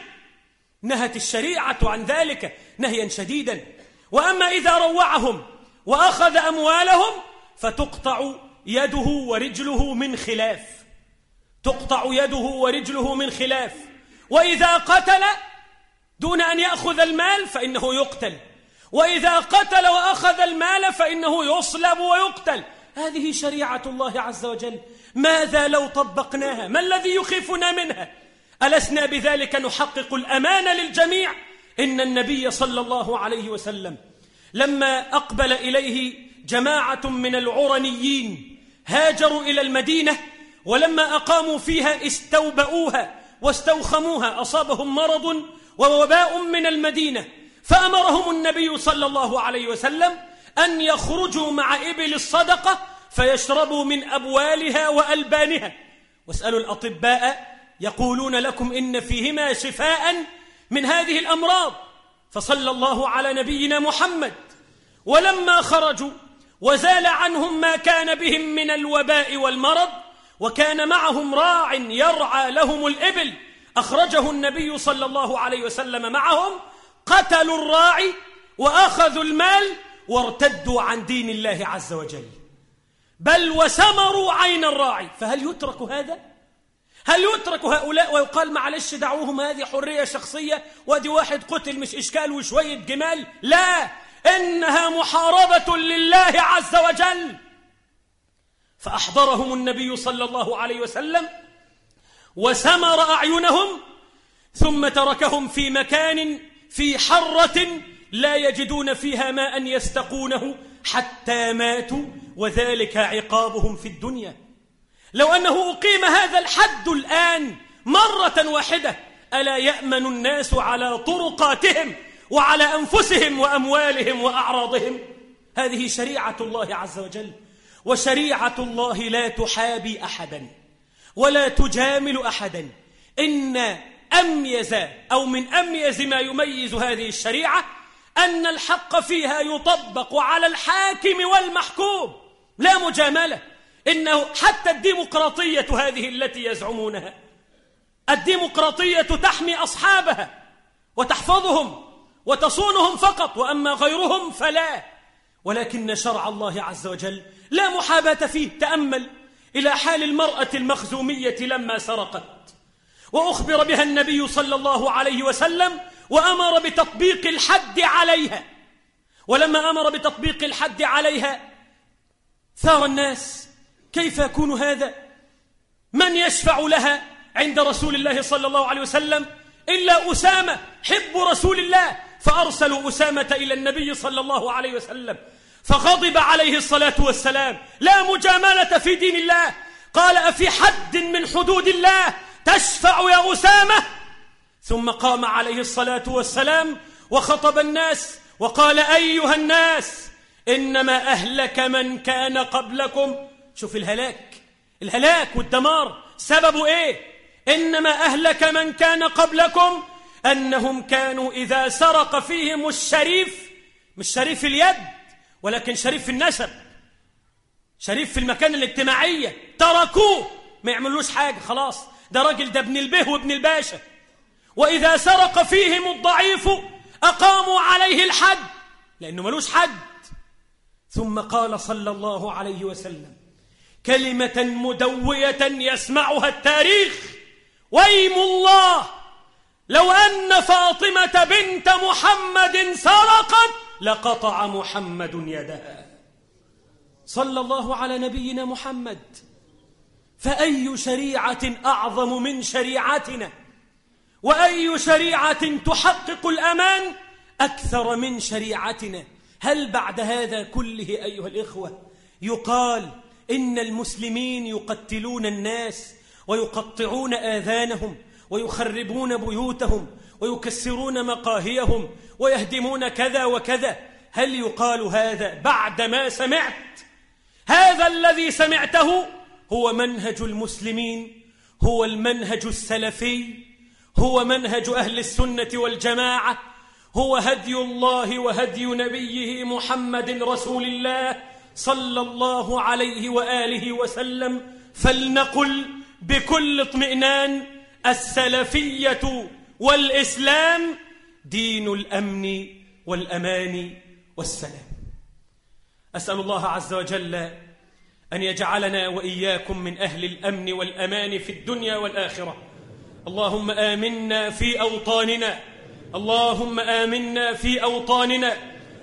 نهت الشريعة عن ذلك نهيا شديدا. وأما إذا روعهم وأخذ أموالهم فتقطع يده ورجله من خلاف. تقطع يده ورجله من خلاف. وإذا قتل دون أن يأخذ المال فإنه يقتل. وإذا قتل وأخذ المال فإنه يصلب ويقتل. هذه شريعة الله عز وجل. ماذا لو طبقناها؟ ما الذي يخيفنا منها؟ ألسنا بذلك نحقق الأمان للجميع؟ إن النبي صلى الله عليه وسلم لما أقبل إليه جماعة من العرنيين هاجروا إلى المدينة ولما أقاموا فيها استوبؤوها واستوخموها. أصابهم مرض ووباء من المدينة. فأمرهم النبي صلى الله عليه وسلم أن يخرجوا مع إبل الصدقة فيشربوا من أبوالها وألبانها. واسألوا الأطباء يقولون لكم إن فيهما شفاء من هذه الأمراض. فصلى الله على نبينا محمد. ولما خرجوا وزال عنهم ما كان بهم من الوباء والمرض وكان معهم راع يرعى لهم الإبل أخرجه النبي صلى الله عليه وسلم معهم قتلوا الراعي وأخذوا المال وارتدوا عن دين الله عز وجل. بل وسمروا عين الراعي. فهل يترك هذا؟ هل يترك هؤلاء ويقال معلش دعوهم هذه حرية شخصية وادي واحد قتل مش إشكال وشوية جمال؟ لا. إنها محاربة لله عز وجل. فأحضرهم النبي صلى الله عليه وسلم وسمر أعينهم ثم تركهم في مكان في حرة لا يجدون فيها ماء يستقونه حتى ماتوا وذلك عقابهم في الدنيا. لو أنه أقيم هذا الحد الآن مرة واحدة ألا يأمن الناس على طرقاتهم وعلى أنفسهم وأموالهم وأعراضهم؟ هذه شريعة الله عز وجل وشريعة الله لا تحابي أحدا ولا تجامل أحدا. إن أميز أو من أميز ما يميز هذه الشريعة أن الحق فيها يطبق على الحاكم والمحكوم. لا مجاملة. إنه حتى الديمقراطية هذه التي يزعمونها. الديمقراطية تحمي أصحابها وتحفظهم وتصونهم فقط وأما غيرهم فلا. ولكن شرع الله عز وجل لا محاباة فيه. تأمل إلى حال المرأة المخزومية لما سرقت. وأخبر بها النبي صلى الله عليه وسلم وأمر بتطبيق الحد عليها. ولما أمر بتطبيق الحد عليها ثار الناس كيف يكون هذا؟ من يشفع لها عند رسول الله صلى الله عليه وسلم؟ إلا أسامة حب رسول الله. فأرسلوا أسامة إلى النبي صلى الله عليه وسلم. فغضب عليه الصلاة والسلام. لا مجاملة في دين الله. قال أفي حد من حدود الله تشفع يا أسامة؟ ثم قام عليه الصلاة والسلام وخطب الناس وقال أيها الناس إنما أهلك من كان قبلكم. شوف الهلاك الهلاك والدمار. سببه إيه؟ إنما أهلك من كان قبلكم أنهم كانوا إذا سرق فيهم الشريف مش شريف اليد ولكن شريف النسب شريف في المكان الاجتماعية. تركوه ما يعملوش حاجة خلاص. ده راجل ده ابن البه وابن الباشا. وإذا سرق فيهم الضعيف أقاموا عليه الحد لأنه ملوش حد. ثم قال صلى الله عليه وسلم كلمة مدوية يسمعها التاريخ ويم الله لو أن فاطمة بنت محمد سرقت لقطع محمد يدها. صلى الله على نبينا محمد فأي شريعة أعظم من شريعتنا؟ وأي شريعة تحقق الأمان أكثر من شريعتنا. هل بعد هذا كله أيها الإخوة يقال إن المسلمين يقتلون الناس ويقطعون آذانهم ويخربون بيوتهم ويكسرون مقاهيهم ويهدمون كذا وكذا؟ هل يقال هذا بعد ما سمعت؟ هذا الذي سمعته هو منهج المسلمين هو المنهج السلفي هو منهج أهل السنة والجماعة. هو هدي الله وهدي نبيه محمد رسول الله صلى الله عليه وآله وسلم. فلنقل بكل اطمئنان السلفية والإسلام دين الأمن والأمان والسلام. أسأل الله عز وجل أن يجعلنا وإياكم من أهل الأمن والأمان في الدنيا والآخرة. اللهم آمنا في أوطاننا. اللهم آمنا في أوطاننا.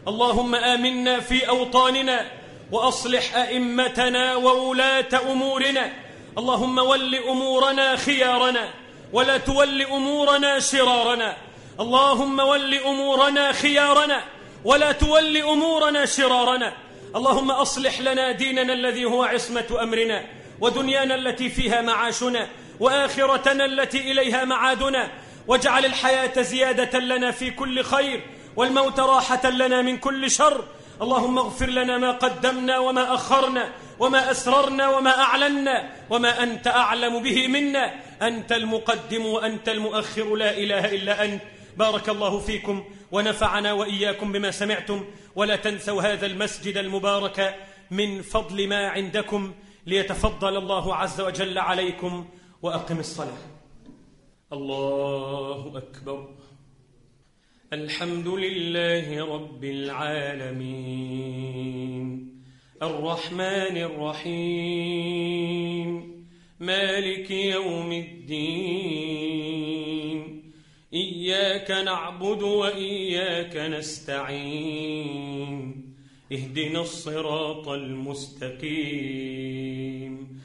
اللهم آمنا في أوطاننا. وأصلح أئمتنا وولاة أمورنا. اللهم ول أمورنا خيارنا. ولا تول أمورنا شرارنا. اللهم ول أمورنا خيارنا. ولا تول أمورنا شرارنا. اللهم أصلح لنا ديننا الذي هو عصمة أمرنا. ودنيانا التي فيها معاشنا. وآخرتنا التي إليها معادنا واجعل الحياة زيادة لنا في كل خير والموت راحة لنا من كل شر. اللهم اغفر لنا ما قدمنا وما أخرنا وما أسررنا وما أعلنا وما أنت أعلم به منا. أنت المقدم وأنت المؤخر لا إله إلا أنت. بارك الله فيكم ونفعنا وإياكم بما سمعتم. ولا تنسوا هذا المسجد المبارك من فضل ما عندكم. ليتفضل الله عز وجل عليكم وأقم الصلاة. الله أكبر. الحمد لله رب العالمين. الرحمن الرحيم. مالك يوم الدين. إياك نعبد وإياك نستعين. اهدنا الصراط المستقيم.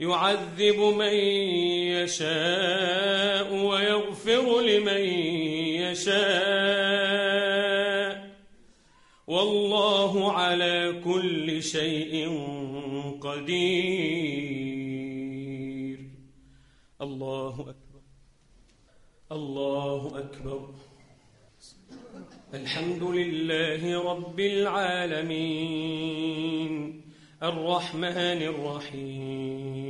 يعذب من يشاء ويغفر لمن يشاء. والله على كل شيء قدير. الله أكبر. الله أكبر. الحمد لله رب العالمين. الرحمن الرحيم.